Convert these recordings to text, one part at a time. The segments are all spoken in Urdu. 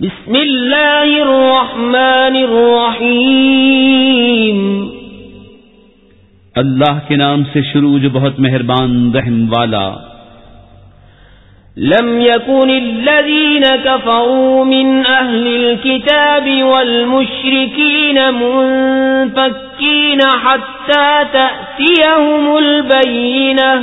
بسم اللہ الرحمن الرحیم۔ اللہ کے نام سے شروع جو بہت مہربان رحم والا۔ لم يكن الذين كفروا من أهل الكتاب والمشركين منفكين حتى تأتيهم البينة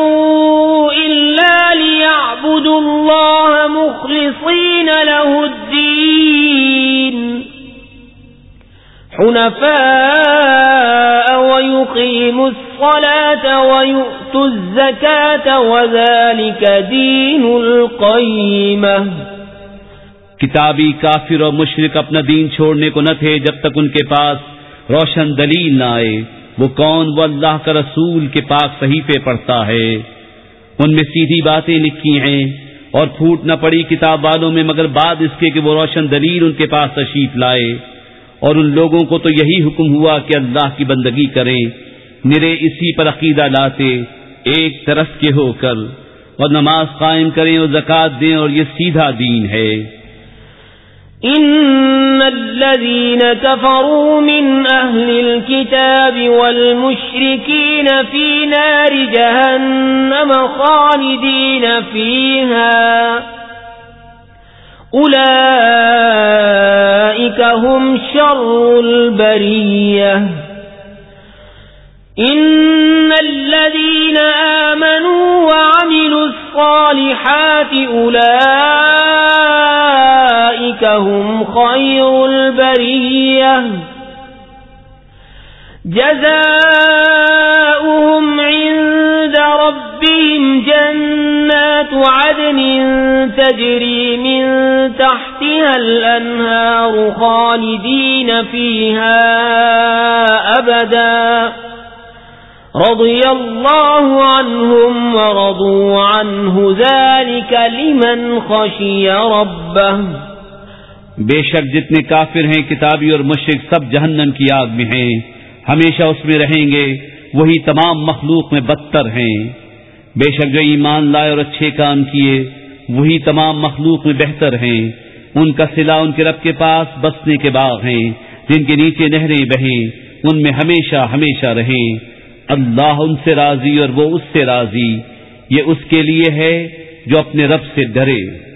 مخلصين له الدين حنفاء ويقيموا الصلاة ويؤتوا الزكاة وذلك دين القيمة کتابی کافر اور مشرق اپنا دین چھوڑنے کو نہ تھے جب تک ان کے پاس روشن دلیل نہ آئے۔ وہ کون؟ وہ اللہ کا رسول کے پاک صحیفے پڑھتا ہے۔ ان میں سیدھی باتیں لکھی ہیں۔ اور پھوٹ نہ پڑی کتاب والوں میں، مگر بعد اس کے کہ وہ روشن دلیل ان کے پاس تشریف لائے۔ اور ان لوگوں کو تو یہی حکم ہوا کہ اللہ کی بندگی کریں۔ نرے اسی پر عقیدہ لاتے، ایک طرف کے ہو کر۔ اور نماز قائم کریں اور زکات دیں، اور یہ سیدھا دین ہے۔ ان الذين كفروا من اهل الكتاب والمشركين في نار جهنم خالدين فيها. اولئك هم شر البريه ان الذين امنوا وعملوا الصالحات اولئك هم خير البريه جزاؤهم عند ربهم جنات عدن تجري من تحتها الأنهار خالدين فيها أبداً. رضی اللہ عنہم ورضوا عنہ ذالک لمن خشی ربہ بے شک جتنے کافر ہیں، کتابی اور مشرق سب جہنم کی آگ میں ہیں۔ ہمیشہ اس میں رہیں گے، وہی تمام مخلوق میں بدتر ہیں۔ بے شک جو ایمان لائے اور اچھے کام کیے، وہی تمام مخلوق میں بہتر ہیں۔ ان کا سلا ان کے رب کے پاس بسنے کے باغ ہیں، جن کے نیچے نہریں بہیں، ان میں ہمیشہ ہمیشہ رہیں۔ اللہ ان سے راضی اور وہ اس سے راضی، یہ اس کے لیے ہے جو اپنے رب سے ڈرے۔